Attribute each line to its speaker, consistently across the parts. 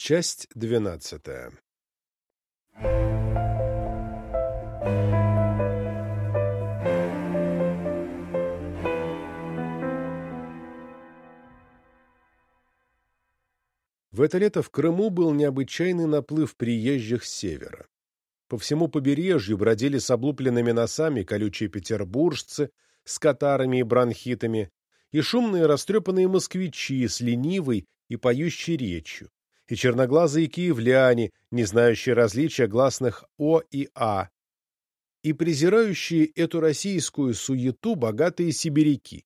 Speaker 1: Часть двенадцатая В это лето в Крыму был необычайный наплыв приезжих с севера. По всему побережью бродили с облупленными носами колючие петербуржцы с катарами и бронхитами, и шумные растрепанные москвичи с ленивой и поющей речью, и черноглазые киевляне, не знающие различия гласных «о» и «а», и презирающие эту российскую суету богатые сибиряки.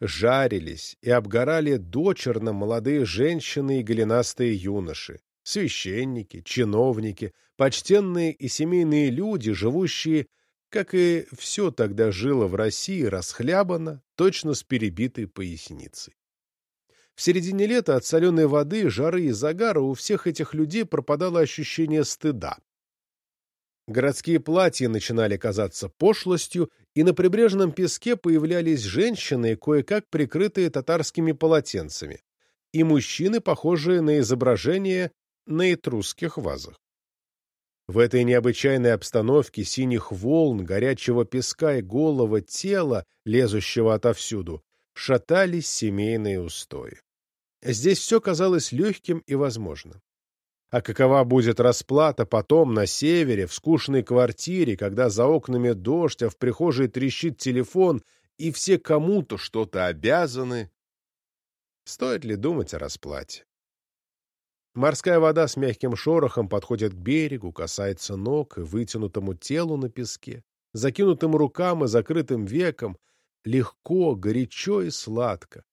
Speaker 1: Жарились и обгорали дочерно молодые женщины и голенастые юноши, священники, чиновники, почтенные и семейные люди, живущие, как и все тогда жило в России, расхлябано, точно с перебитой поясницей. В середине лета от соленой воды, жары и загара у всех этих людей пропадало ощущение стыда. Городские платья начинали казаться пошлостью, и на прибрежном песке появлялись женщины, кое-как прикрытые татарскими полотенцами, и мужчины, похожие на изображения на этрусских вазах. В этой необычайной обстановке синих волн, горячего песка и голого тела, лезущего отовсюду, шатались семейные устои. Здесь все казалось легким и возможным. А какова будет расплата потом на севере, в скучной квартире, когда за окнами дождь, а в прихожей трещит телефон, и все кому-то что-то обязаны? Стоит ли думать о расплате? Морская вода с мягким шорохом подходит к берегу, касается ног и вытянутому телу на песке, закинутым рукам и закрытым веком, легко, горячо и сладко.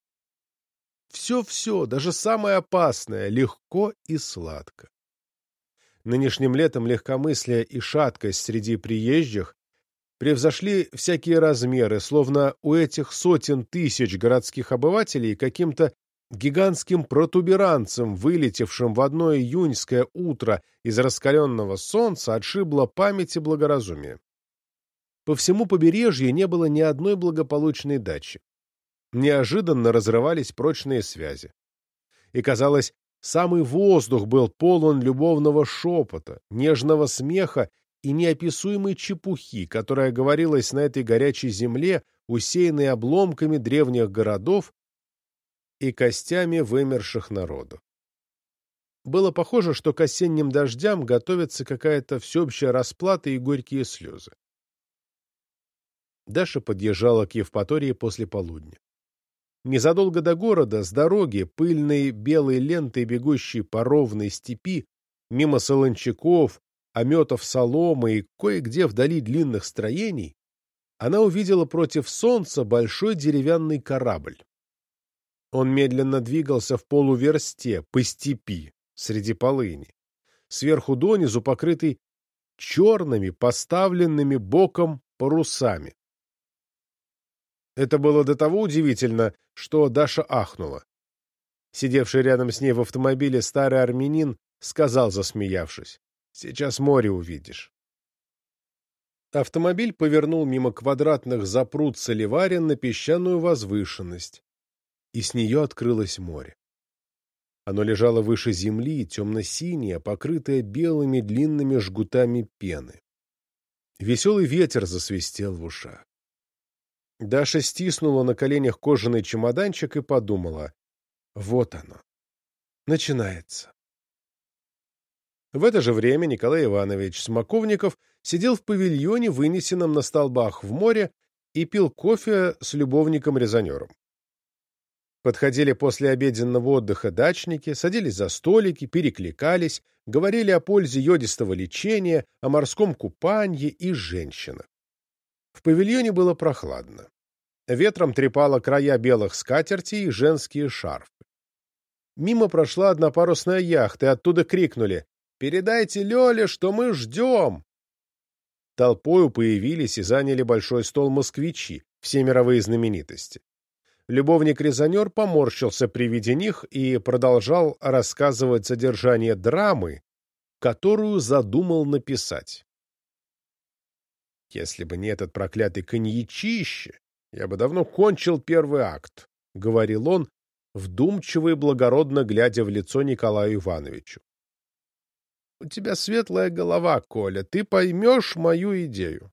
Speaker 1: Все-все, даже самое опасное, легко и сладко. Нынешним летом легкомыслие и шаткость среди приезжих превзошли всякие размеры, словно у этих сотен тысяч городских обывателей каким-то гигантским протуберанцем, вылетевшим в одно июньское утро из раскаленного солнца, отшибло память и благоразумие. По всему побережью не было ни одной благополучной дачи. Неожиданно разрывались прочные связи. И, казалось, самый воздух был полон любовного шепота, нежного смеха и неописуемой чепухи, которая говорилась на этой горячей земле, усеянной обломками древних городов и костями вымерших народов. Было похоже, что к осенним дождям готовится какая-то всеобщая расплата и горькие слезы. Даша подъезжала к Евпатории после полудня. Незадолго до города, с дороги, пыльной белой лентой, бегущей по ровной степи, мимо солончаков, ометов соломы и кое-где вдали длинных строений, она увидела против солнца большой деревянный корабль. Он медленно двигался в полуверсте, по степи, среди полыни, сверху донизу покрытый черными, поставленными боком парусами. Это было до того удивительно, что Даша ахнула. Сидевший рядом с ней в автомобиле старый армянин сказал, засмеявшись, «Сейчас море увидишь». Автомобиль повернул мимо квадратных запрут соливарен на песчаную возвышенность, и с нее открылось море. Оно лежало выше земли, темно-синее, покрытое белыми длинными жгутами пены. Веселый ветер засвистел в ушах. Даша стиснула на коленях кожаный чемоданчик и подумала. Вот оно. Начинается. В это же время Николай Иванович Смоковников сидел в павильоне, вынесенном на столбах в море, и пил кофе с любовником-резонером. Подходили после обеденного отдыха дачники, садились за столики, перекликались, говорили о пользе йодистого лечения, о морском купанье и женщинах. В павильоне было прохладно. Ветром трепало края белых скатертей и женские шарфы. Мимо прошла однопарусная яхта, и оттуда крикнули «Передайте Лёле, что мы ждем!» Толпою появились и заняли большой стол москвичи, все мировые знаменитости. Любовник-резонер поморщился при виде них и продолжал рассказывать содержание драмы, которую задумал написать. Если бы не этот проклятый коньячище, я бы давно кончил первый акт, — говорил он, вдумчиво и благородно глядя в лицо Николаю Ивановичу. — У тебя светлая голова, Коля, ты поймешь мою идею.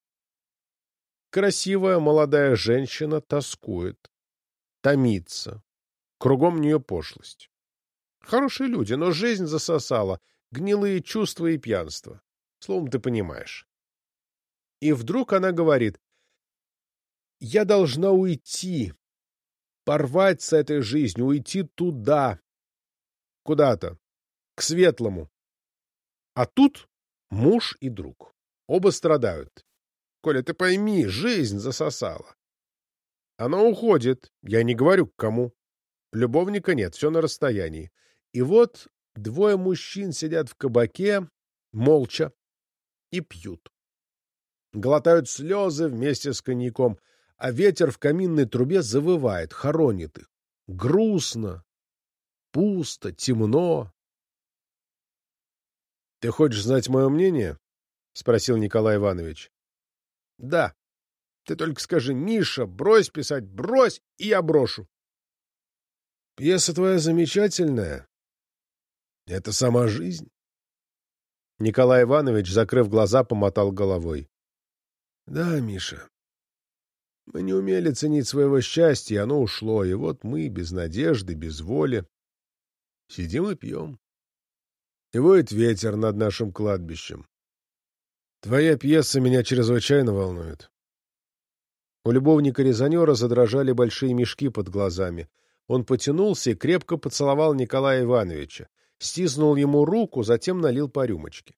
Speaker 1: Красивая молодая женщина тоскует, томится, кругом нее пошлость. Хорошие люди, но жизнь засосала, гнилые чувства и пьянство. Словом, ты понимаешь. И вдруг она говорит, «Я должна уйти, порвать с этой жизнью, уйти туда, куда-то, к светлому. А тут муж и друг. Оба страдают. Коля, ты пойми, жизнь засосала. Она уходит, я не говорю к кому. Любовника нет, все на расстоянии. И вот двое мужчин сидят в кабаке, молча, и пьют. Глотают слезы вместе с коньяком, а ветер в каминной трубе завывает, хоронит их. Грустно, пусто, темно. — Ты хочешь знать мое мнение? — спросил Николай Иванович. — Да. Ты только скажи, Миша, брось писать, брось, и я брошу. — Пьеса твоя замечательная. Это сама жизнь. Николай Иванович, закрыв глаза, помотал головой. — Да, Миша. Мы не умели ценить своего счастья, оно ушло, и вот мы, без надежды, без воли, сидим и пьем. И воет ветер над нашим кладбищем. Твоя пьеса меня чрезвычайно волнует. У любовника-резонера задрожали большие мешки под глазами. Он потянулся и крепко поцеловал Николая Ивановича стиснул ему руку, затем налил по рюмочке.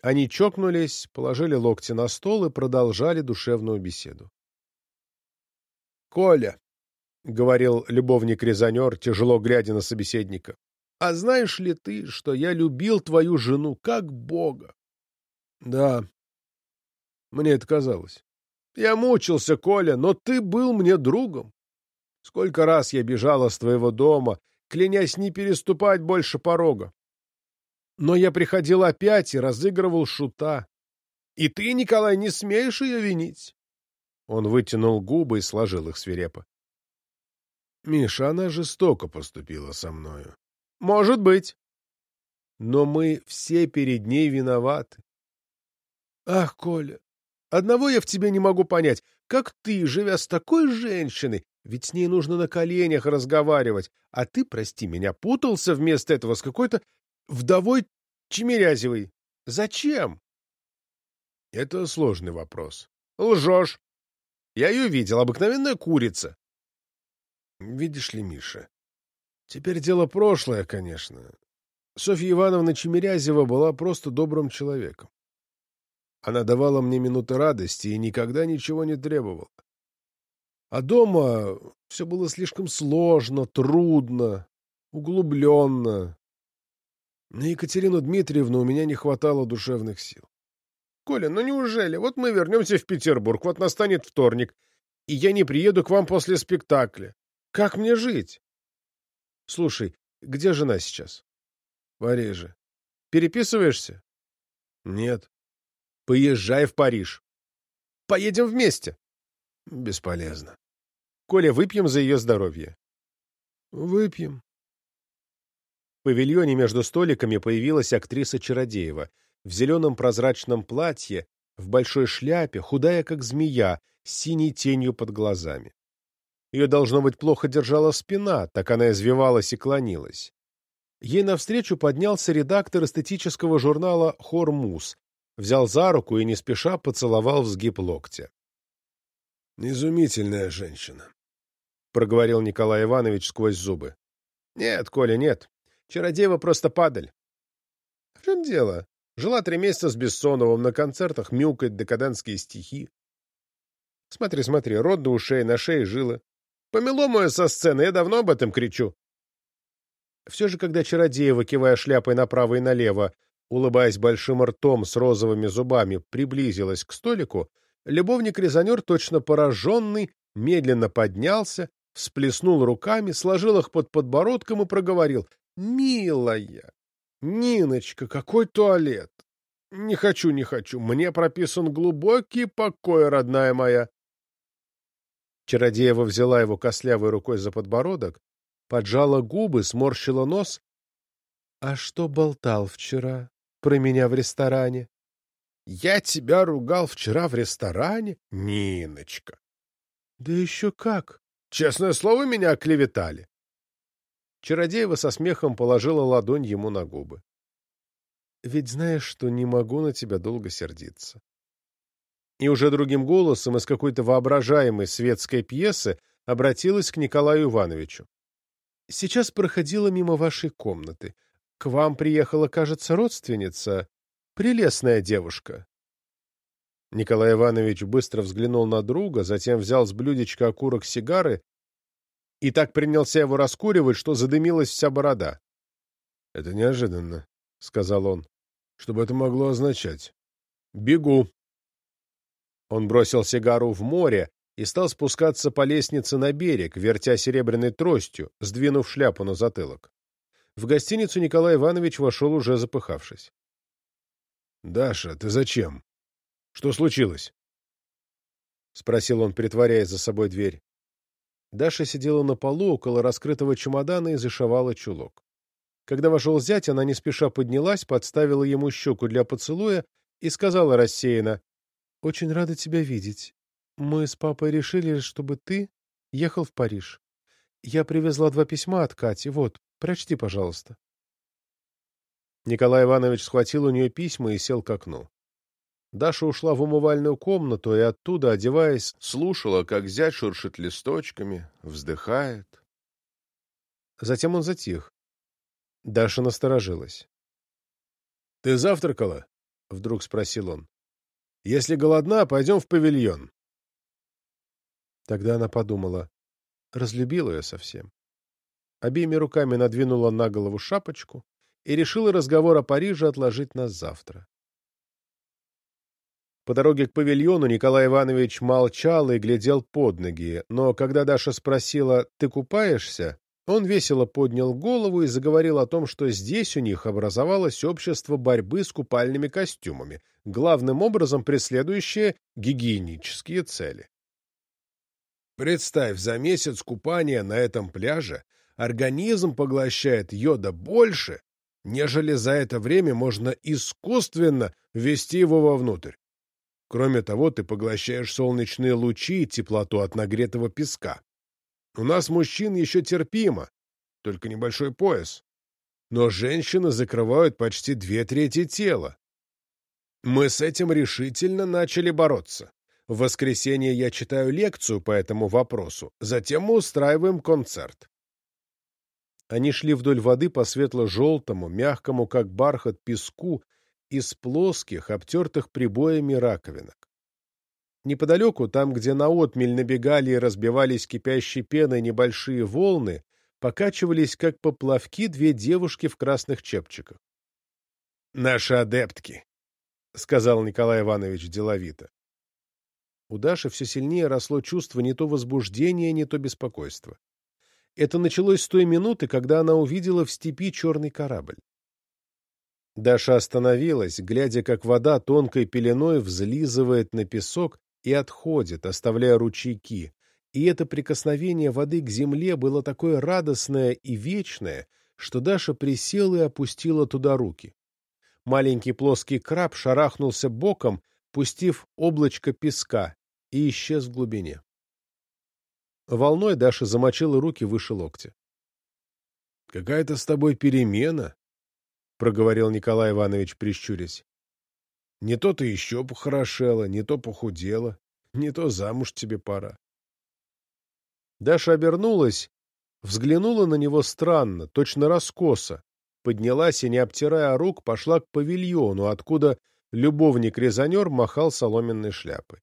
Speaker 1: Они чокнулись, положили локти на стол и продолжали душевную беседу. — Коля, — говорил любовник-резонер, тяжело глядя на собеседника, — а знаешь ли ты, что я любил твою жену как Бога? — Да. Мне это казалось. Я мучился, Коля, но ты был мне другом. Сколько раз я бежала с твоего дома клянясь не переступать больше порога. Но я приходил опять и разыгрывал шута. И ты, Николай, не смеешь ее винить? Он вытянул губы и сложил их свирепо. Миша, она жестоко поступила со мною. Может быть. Но мы все перед ней виноваты. Ах, Коля, одного я в тебе не могу понять. Как ты, живя с такой женщиной, ведь с ней нужно на коленях разговаривать, а ты, прости меня, путался вместо этого с какой-то вдовой Чемерязевой. Зачем? Это сложный вопрос. Лжешь. Я ее видел, обыкновенная курица. Видишь ли, Миша, теперь дело прошлое, конечно. Софья Ивановна Чемерязева была просто добрым человеком. Она давала мне минуты радости и никогда ничего не требовала. А дома все было слишком сложно, трудно, углубленно. На Екатерину Дмитриевну у меня не хватало душевных сил. Коля, ну неужели? Вот мы вернемся в Петербург, вот настанет вторник, и я не приеду к вам после спектакля. Как мне жить? Слушай, где жена сейчас? В Париже. Переписываешься? Нет. Поезжай в Париж. Поедем вместе. Бесполезно. Коля, выпьем за ее здоровье. Выпьем. В павильоне между столиками появилась актриса Чародеева в зеленом прозрачном платье, в большой шляпе, худая как змея, с синей тенью под глазами. Ее, должно быть, плохо держала спина, так она извивалась и клонилась. Ей навстречу поднялся редактор эстетического журнала «Хормус», взял за руку и не спеша поцеловал в сгиб локтя. «Изумительная женщина», — проговорил Николай Иванович сквозь зубы. «Нет, Коля, нет. Чародеева просто падаль». «В чем дело? Жила три месяца с Бессоновым, на концертах мяукает декадентские стихи. Смотри, смотри, рот до ушей, на шее жила. Помело мое со сцены, я давно об этом кричу». Все же, когда Чародеева, кивая шляпой направо и налево, улыбаясь большим ртом с розовыми зубами, приблизилась к столику, Любовник-резонер, точно пораженный, медленно поднялся, всплеснул руками, сложил их под подбородком и проговорил. «Милая! Ниночка, какой туалет! Не хочу, не хочу. Мне прописан глубокий покой, родная моя!» Чародеева взяла его кослявой рукой за подбородок, поджала губы, сморщила нос. — А что болтал вчера про меня в ресторане? — Я тебя ругал вчера в ресторане, Ниночка. — Да еще как! Честное слово, меня оклеветали. Чародеева со смехом положила ладонь ему на губы. — Ведь знаешь, что не могу на тебя долго сердиться. И уже другим голосом из какой-то воображаемой светской пьесы обратилась к Николаю Ивановичу. — Сейчас проходила мимо вашей комнаты. К вам приехала, кажется, родственница. Прелестная девушка. Николай Иванович быстро взглянул на друга, затем взял с блюдечка окурок сигары и так принялся его раскуривать, что задымилась вся борода. — Это неожиданно, — сказал он. — Что бы это могло означать? — Бегу. Он бросил сигару в море и стал спускаться по лестнице на берег, вертя серебряной тростью, сдвинув шляпу на затылок. В гостиницу Николай Иванович вошел уже запыхавшись. — Даша, ты зачем? Что случилось? — спросил он, притворяя за собой дверь. Даша сидела на полу около раскрытого чемодана и зашивала чулок. Когда вошел зять, она не спеша поднялась, подставила ему щеку для поцелуя и сказала рассеянно, «Очень рада тебя видеть. Мы с папой решили, чтобы ты ехал в Париж. Я привезла два письма от Кати. Вот, прочти, пожалуйста». Николай Иванович схватил у нее письма и сел к окну. Даша ушла в умывальную комнату и оттуда, одеваясь, слушала, как зять шуршит листочками, вздыхает. Затем он затих. Даша насторожилась. — Ты завтракала? — вдруг спросил он. — Если голодна, пойдем в павильон. Тогда она подумала. Разлюбила ее совсем. Обеими руками надвинула на голову шапочку и решила разговор о Париже отложить на завтра. По дороге к павильону Николай Иванович молчал и глядел под ноги, но когда Даша спросила «Ты купаешься?», он весело поднял голову и заговорил о том, что здесь у них образовалось общество борьбы с купальными костюмами, главным образом преследующее гигиенические цели. Представь, за месяц купания на этом пляже организм поглощает йода больше, нежели за это время можно искусственно ввести его вовнутрь. Кроме того, ты поглощаешь солнечные лучи и теплоту от нагретого песка. У нас, мужчин, еще терпимо, только небольшой пояс. Но женщины закрывают почти две трети тела. Мы с этим решительно начали бороться. В воскресенье я читаю лекцию по этому вопросу, затем мы устраиваем концерт. Они шли вдоль воды по светло-желтому, мягкому, как бархат, песку, из плоских, обтертых прибоями раковинок. Неподалеку, там, где на отмель набегали и разбивались кипящей пеной небольшие волны, покачивались, как поплавки, две девушки в красных чепчиках. «Наши адептки», — сказал Николай Иванович деловито. У Даши все сильнее росло чувство не то возбуждения, не то беспокойства. Это началось с той минуты, когда она увидела в степи черный корабль. Даша остановилась, глядя, как вода тонкой пеленой взлизывает на песок и отходит, оставляя ручейки. И это прикосновение воды к земле было такое радостное и вечное, что Даша присела и опустила туда руки. Маленький плоский краб шарахнулся боком, пустив облачко песка, и исчез в глубине. Волной Даша замочила руки выше локтя. — Какая-то с тобой перемена, — проговорил Николай Иванович, прищурясь. — Не то ты еще похорошела, не то похудела, не то замуж тебе пора. Даша обернулась, взглянула на него странно, точно раскоса, поднялась и, не обтирая рук, пошла к павильону, откуда любовник-резонер махал соломенной шляпой.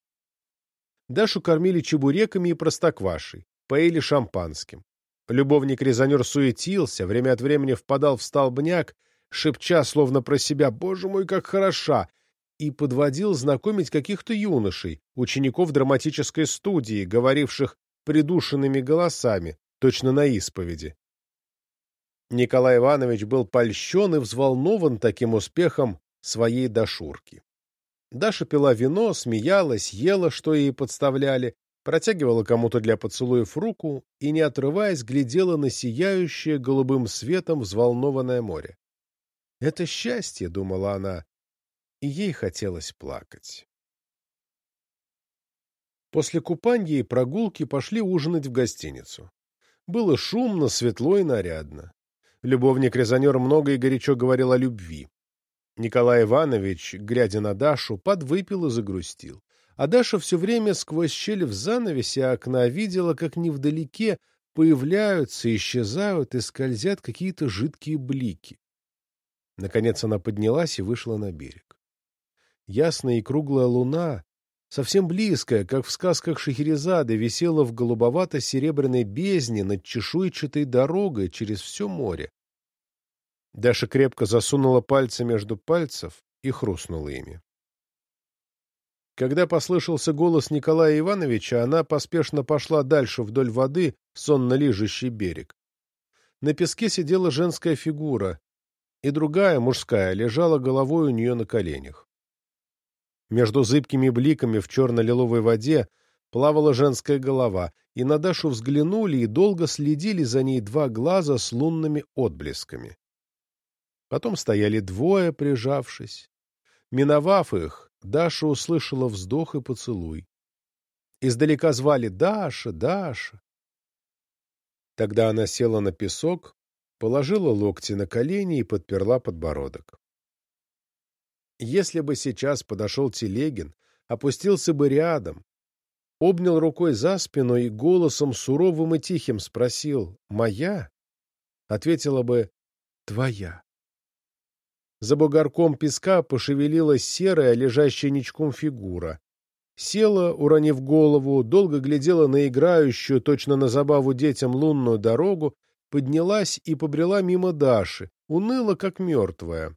Speaker 1: Дашу кормили чебуреками и простоквашей, поили шампанским. Любовник-резонер суетился, время от времени впадал в столбняк, шепча, словно про себя «Боже мой, как хороша!» и подводил знакомить каких-то юношей, учеников драматической студии, говоривших придушенными голосами, точно на исповеди. Николай Иванович был польщен и взволнован таким успехом своей дошурки. Даша пила вино, смеялась, ела, что ей подставляли, протягивала кому-то для поцелуев руку и, не отрываясь, глядела на сияющее голубым светом взволнованное море. «Это счастье», — думала она, и ей хотелось плакать. После купанья и прогулки пошли ужинать в гостиницу. Было шумно, светло и нарядно. Любовник-резонер много и горячо говорил о любви. Николай Иванович, глядя на Дашу, подвыпил и загрустил. А Даша все время сквозь щель в занавесе окна видела, как невдалеке появляются, исчезают и скользят какие-то жидкие блики. Наконец она поднялась и вышла на берег. Ясная и круглая луна совсем близкая, как в сказках Шахерезады, висела в голубовато-серебряной бездне над чешуйчатой дорогой через все море. Даша крепко засунула пальцы между пальцев и хрустнула ими. Когда послышался голос Николая Ивановича, она поспешно пошла дальше вдоль воды, сонно лижущий берег. На песке сидела женская фигура, и другая, мужская, лежала головой у нее на коленях. Между зыбкими бликами в черно-лиловой воде плавала женская голова, и на Дашу взглянули и долго следили за ней два глаза с лунными отблесками. Потом стояли двое, прижавшись. Миновав их, Даша услышала вздох и поцелуй. Издалека звали «Даша, Даша». Тогда она села на песок, положила локти на колени и подперла подбородок. Если бы сейчас подошел Телегин, опустился бы рядом, обнял рукой за спину и голосом суровым и тихим спросил «Моя?» ответила бы «Твоя». За бугорком песка пошевелилась серая, лежащая ничком фигура. Села, уронив голову, долго глядела на играющую, точно на забаву детям, лунную дорогу, поднялась и побрела мимо Даши, уныла, как мертвая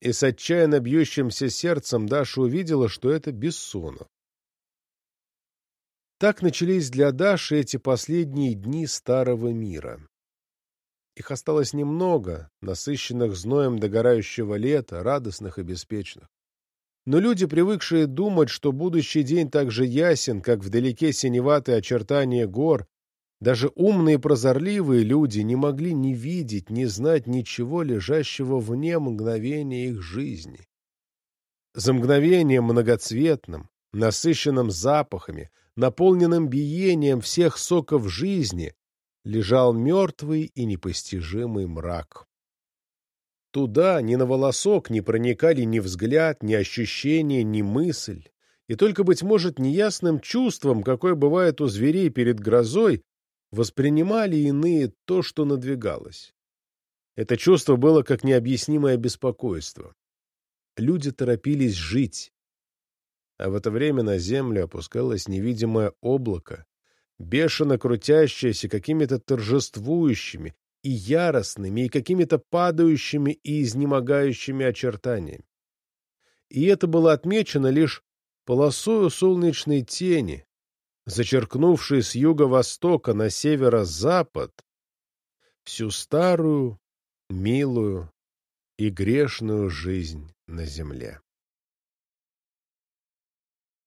Speaker 1: и с отчаянно бьющимся сердцем Даша увидела, что это Бессонов. Так начались для Даши эти последние дни старого мира. Их осталось немного, насыщенных зноем догорающего лета, радостных и беспечных. Но люди, привыкшие думать, что будущий день так же ясен, как вдалеке синеватые очертания гор, даже умные прозорливые люди не могли ни видеть, ни знать ничего, лежащего вне мгновения их жизни. За мгновением многоцветным, насыщенным запахами, наполненным биением всех соков жизни, лежал мертвый и непостижимый мрак. Туда ни на волосок не проникали ни взгляд, ни ощущение, ни мысль, и только, быть может, неясным чувством, какое бывает у зверей перед грозой, воспринимали иные то, что надвигалось. Это чувство было как необъяснимое беспокойство. Люди торопились жить. А в это время на землю опускалось невидимое облако, бешено крутящееся какими-то торжествующими и яростными, и какими-то падающими и изнемогающими очертаниями. И это было отмечено лишь полосою солнечной тени, зачеркнувший с юго-востока на северо-запад всю старую, милую и грешную жизнь на земле.